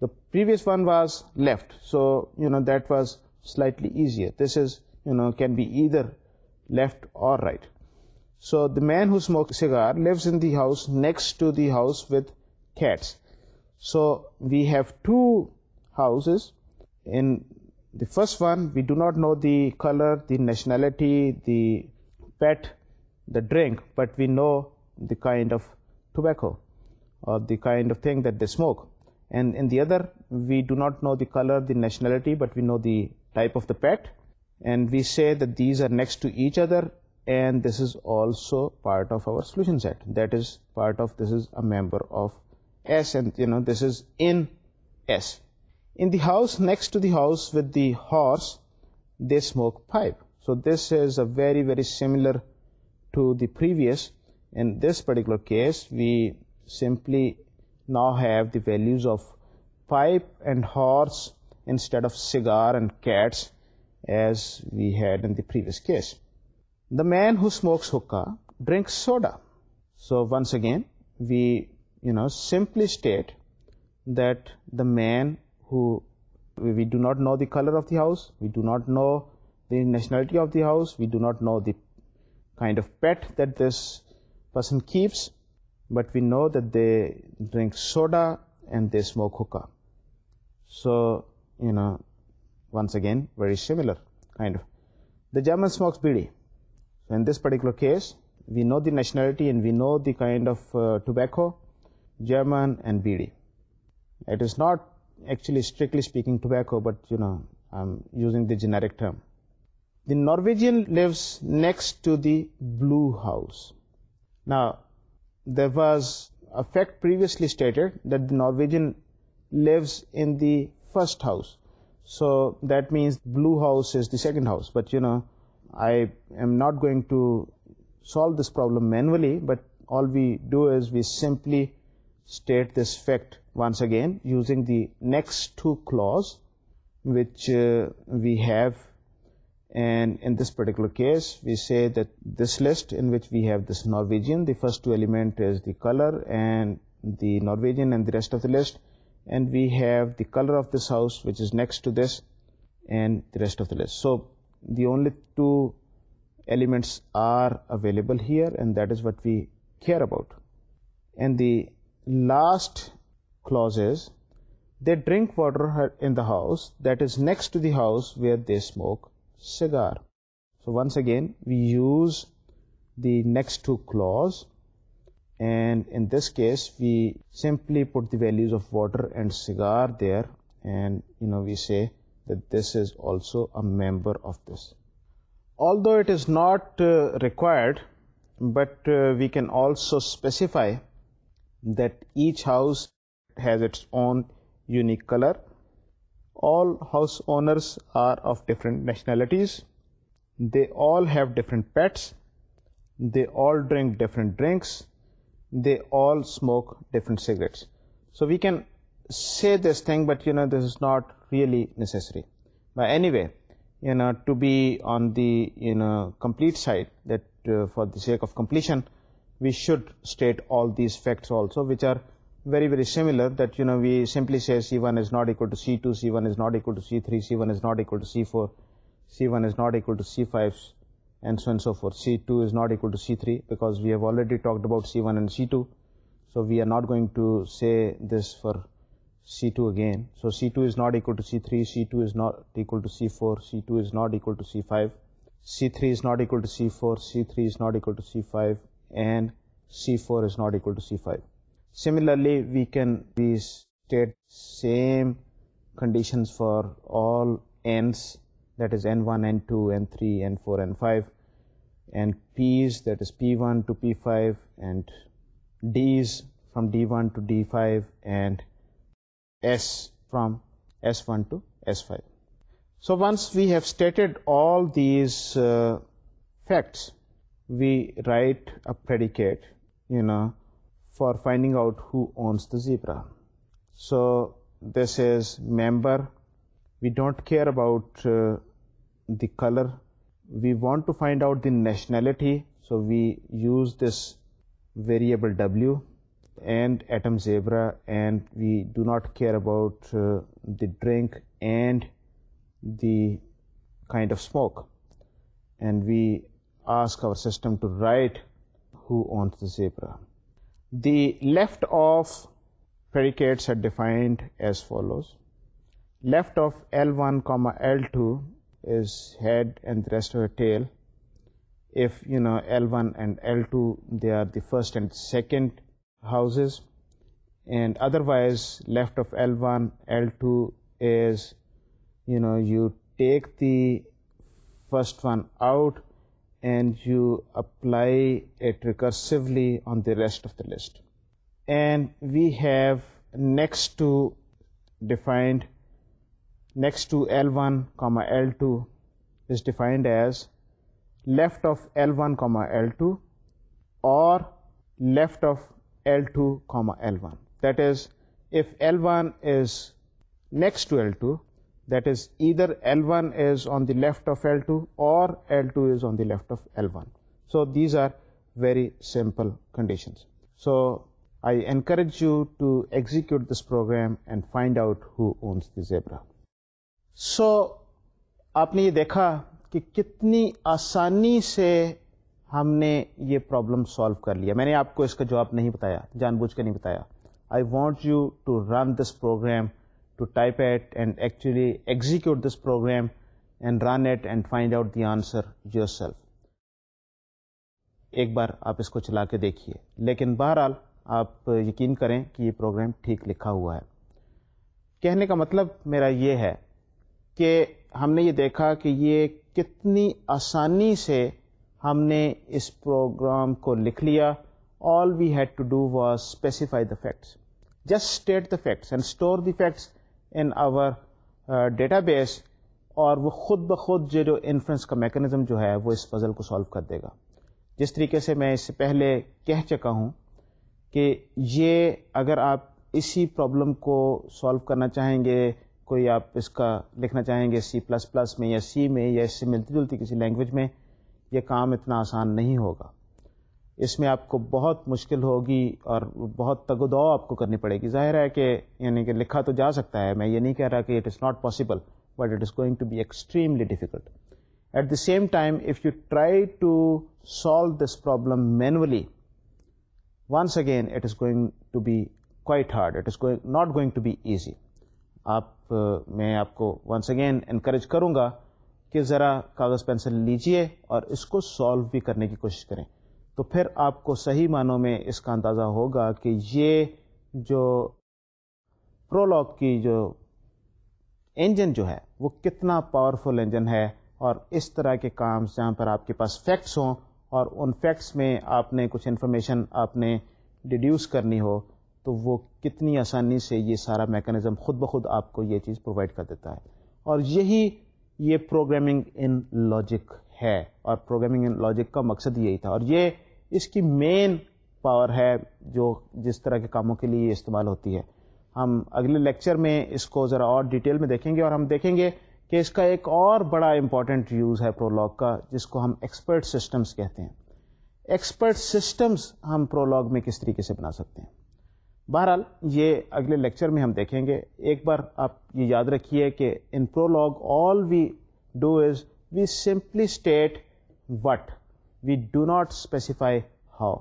The previous one was left, so that was slightly easier. This is can be either left or right. So the man who smokes cigar lives in the house next to the house with cats. So we have two houses. In the first one, we do not know the color, the nationality, the pet, the drink, but we know the kind of tobacco or the kind of thing that they smoke. And in the other, we do not know the color, the nationality, but we know the type of the pet. And we say that these are next to each other, and this is also part of our solution set. That is part of, this is a member of S, and this is in S. In the house, next to the house with the horse, they smoke pipe. So this is a very, very similar to the previous, in this particular case, we simply now have the values of pipe and horse instead of cigar and cats as we had in the previous case. The man who smokes hookah drinks soda. So once again, we simply state that the man who, we do not know the color of the house, we do not know the nationality of the house, we do not know the kind of pet that this person keeps, but we know that they drink soda and they smoke hookah. So, you know, once again, very similar, kind of. The German smokes bidi. So in this particular case, we know the nationality and we know the kind of uh, tobacco, German and bidi. It is not actually strictly speaking tobacco, but you know, I'm using the generic term. The Norwegian lives next to the Blue House. Now, there was a fact previously stated that the Norwegian lives in the first house. So that means blue house is the second house. But I am not going to solve this problem manually, but all we do is we simply state this fact once again using the next two clause which uh, we have and in this particular case, we say that this list in which we have this Norwegian, the first two element is the color and the Norwegian and the rest of the list, and we have the color of this house which is next to this and the rest of the list. So the only two elements are available here, and that is what we care about. And the last clause is, they drink water in the house that is next to the house where they smoke cigar. So once again we use the next two clause, and in this case we simply put the values of water and cigar there, and we say that this is also a member of this. Although it is not uh, required, but uh, we can also specify that each house has its own unique color all house owners are of different nationalities. They all have different pets. They all drink different drinks. They all smoke different cigarettes. So we can say this thing, but this is not really necessary. But anyway, to be on the complete side, that uh, for the sake of completion, we should state all these facts also, which are very, very similar, that we simply say C1 is not equal to C2, C1 is not equal to C3, C1 is not equal to C4, C1 is not equal to C5, and so on and so forth. C2 is not equal to C3, because we have already talked about C1 and C2, so we are not going to say this for C2 again. So C2 is not equal to C3, C2 is not equal to C4, C2 is not equal to C5, C3 is not equal to C4, C3 is not equal to C5, and C4 is not equal to C5. Similarly, we can restate same conditions for all n's, that is n1, n2, n3, n4, n5, and p's, that is p1 to p5, and d's from d1 to d5, and s from s1 to s5. So once we have stated all these uh, facts, we write a predicate, for finding out who owns the zebra. So this is member. We don't care about uh, the color. We want to find out the nationality, so we use this variable w and atom zebra, and we do not care about uh, the drink and the kind of smoke, and we ask our system to write who owns the zebra. The left of predicates are defined as follows. Left of L1 comma L2 is head and the rest of the tail. If you know L1 and L2, they are the first and second houses, and otherwise left of L1 L2 is, you know, you take the first one out and you apply it recursively on the rest of the list. And we have next to defined, next to L1 comma L2 is defined as left of L1 comma L2 or left of L2 comma L1. That is, if L1 is next to L2, that is is L one on the left of L two or L two is on the left of L one so these are very simple conditions so I encourage you to execute this program and find out who owns the zebra so آپ نے یہ دیکھا کہ کتنی آسانی سے ہم نے یہ پرابلم سالو کر لیا میں نے آپ کو اس کا جواب نہیں بتایا جان بوجھ کے نہیں بتایا I want you to run this program to type it and actually execute this program and run it and find out the answer yourself ایک بار آپ اس کو چلا کے دیکھیے لیکن بہرحال آپ یقین کریں کہ یہ پروگرام ٹھیک لکھا ہوا ہے کہنے کا مطلب میرا یہ ہے کہ ہم نے یہ دیکھا کہ یہ کتنی آسانی سے ہم نے اس پروگرام کو لکھ لیا all we had to do was specify the facts just state the facts and store the facts in our database اور وہ خود بخود جو جو انفرنس کا میکنزم جو ہے وہ اس پزل کو سالو کر دے گا جس طریقے سے میں اس سے پہلے کہہ چکا ہوں کہ یہ اگر آپ اسی پرابلم کو سالو کرنا چاہیں گے کوئی آپ اس کا لکھنا چاہیں گے سی پلس پلس میں یا سی میں یا اس سے ملتی جلتی کسی لینگویج میں یہ کام اتنا آسان نہیں ہوگا اس میں آپ کو بہت مشکل ہوگی اور بہت تگ و آپ کو کرنی پڑے گی ظاہر ہے کہ یعنی کہ لکھا تو جا سکتا ہے میں یہ نہیں کہہ رہا کہ it is not possible but it is going to be extremely difficult at the same time if you try to solve this problem manually once again it is going to be quite hard it is going not going to be easy آپ میں آپ کو once again encourage کروں گا کہ ذرا کاغذ pencil لیجئے اور اس کو سالو بھی کرنے کی کوشش کریں تو پھر آپ کو صحیح معنوں میں اس کا اندازہ ہوگا کہ یہ جو پرولگ کی جو انجن جو ہے وہ کتنا پاورفل انجن ہے اور اس طرح کے کام جہاں پر آپ کے پاس فیکٹس ہوں اور ان فیکٹس میں آپ نے کچھ انفارمیشن آپ نے ڈیڈیوس کرنی ہو تو وہ کتنی آسانی سے یہ سارا میکانزم خود بخود آپ کو یہ چیز پرووائڈ کر دیتا ہے اور یہی یہ پروگرامنگ ان لاجک ہے اور پروگرامنگ ان لاجک کا مقصد یہی تھا اور یہ اس کی مین پاور ہے جو جس طرح کے کاموں کے لیے استعمال ہوتی ہے ہم اگلے لیکچر میں اس کو ذرا اور ڈیٹیل میں دیکھیں گے اور ہم دیکھیں گے کہ اس کا ایک اور بڑا امپورٹنٹ یوز ہے پرولگ کا جس کو ہم ایکسپرٹ سسٹمز کہتے ہیں ایکسپرٹ سسٹمز ہم پرولگ میں کس طریقے سے بنا سکتے ہیں بہرحال یہ اگلے لیکچر میں ہم دیکھیں گے ایک بار آپ یہ یاد رکھیے کہ in Prolog all we do is we simply state what we do not specify how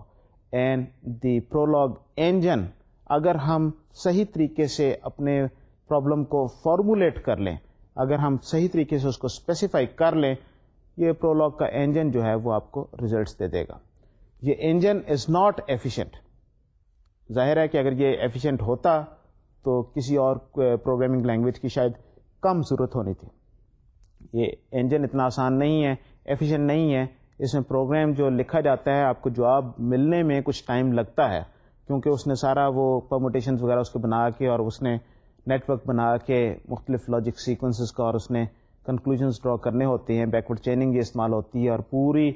and the Prolog engine اگر ہم صحیح طریقے سے اپنے پرابلم کو فارمولیٹ کر لیں اگر ہم صحیح طریقے سے اس کو اسپیسیفائی کر لیں یہ پرولگ کا انجن جو ہے وہ آپ کو ریزلٹس دے دے گا یہ انجن از ناٹ ایفیشینٹ ظاہر ہے کہ اگر یہ ایفیشینٹ ہوتا تو کسی اور پروگرامنگ لینگویج کی شاید کم ضرورت ہونی تھی یہ انجن اتنا آسان نہیں ہے ایفیشینٹ نہیں ہے اس میں پروگرام جو لکھا جاتا ہے آپ کو جواب ملنے میں کچھ ٹائم لگتا ہے کیونکہ اس نے سارا وہ پرموٹیشنز وغیرہ اس کے بنا کے اور اس نے نیٹ ورک بنا کے مختلف لاجک سیکوینسز کا اور اس نے کنکلوژنس ڈرا کرنے ہوتے ہیں بیکورڈ چیننگ یہ استعمال ہوتی ہے اور پوری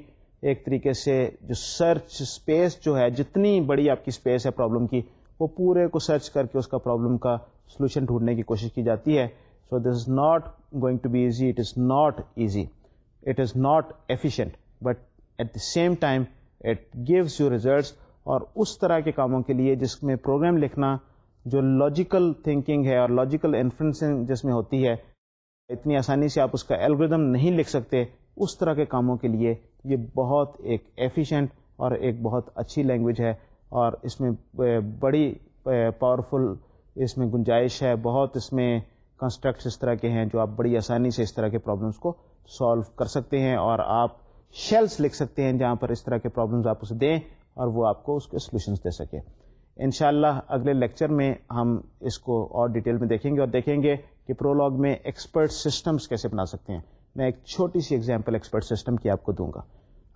ایک طریقے سے جو سرچ اسپیس جو ہے جتنی بڑی آپ کی اسپیس ہے پرابلم کی وہ پورے کو سرچ کر کے اس کا پرابلم کا سلوشن ڈھونڈنے کی کوشش کی جاتی ہے so this is not going to be easy it is not easy it is not efficient but at the same time it gives you results اور اس طرح کے کاموں کے لیے جس میں پروگرام لکھنا جو لاجیکل تھنکنگ ہے اور لاجیکل انفرنسنگ جس میں ہوتی ہے اتنی آسانی سے آپ اس کا الگریدم نہیں لکھ سکتے اس طرح کے کاموں کے لیے یہ بہت ایک ایفیشینٹ اور ایک بہت اچھی لینگویج ہے اور اس میں بڑی پاورفل اس میں گنجائش ہے بہت اس میں کنسٹرکٹس اس طرح کے ہیں جو آپ بڑی آسانی سے اس طرح کے پرابلمس کو سالو کر سکتے ہیں اور آپ شیلس لکھ سکتے ہیں جہاں پر اس طرح کے پرابلمز آپ اسے دیں اور وہ آپ کو اس کے سلوشنس دے سکے انشاءاللہ اگلے لیکچر میں ہم اس کو اور ڈیٹیل میں دیکھیں گے اور دیکھیں گے کہ پرولگ میں ایکسپرٹ سسٹمز کیسے بنا سکتے ہیں میں ایک چھوٹی سی ایگزامپل ایکسپرٹ سسٹم کی آپ کو دوں گا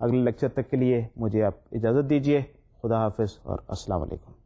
اگلے لیکچر تک کے لیے مجھے آپ اجازت دیجیے خدا حافظ اور السلام علیکم